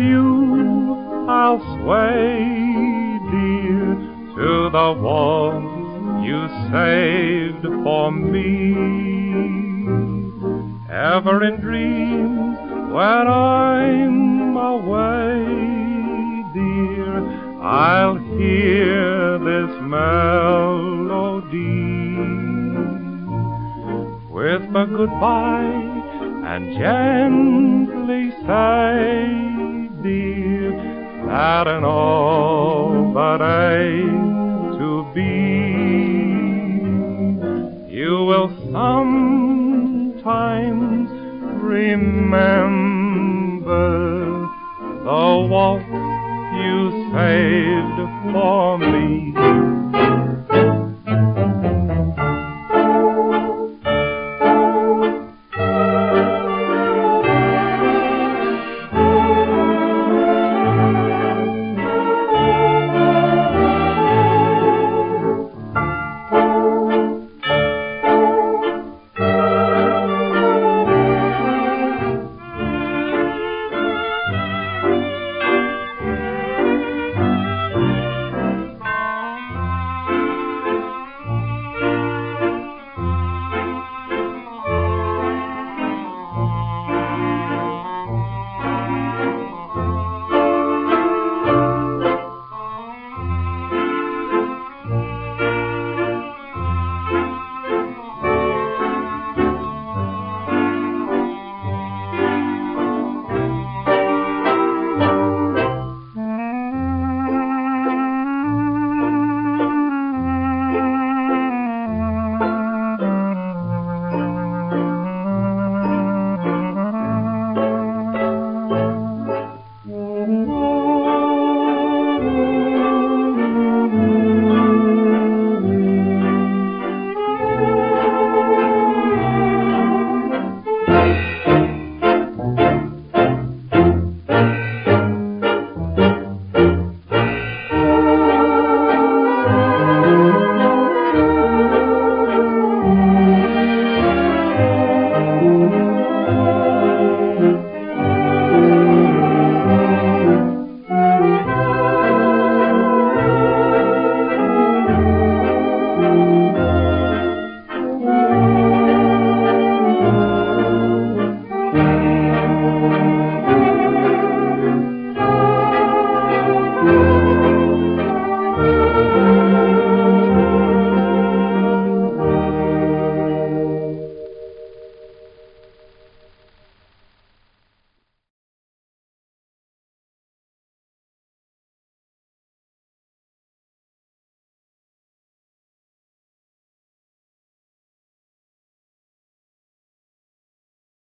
you I'll sway, dear, to the warmth you saved for me. Ever in dreams when I'm away, dear, I'll hear this melody. Whisper goodbye and gently say, dear, that in all that ain't to be, you will sometimes remember the walk you saved for.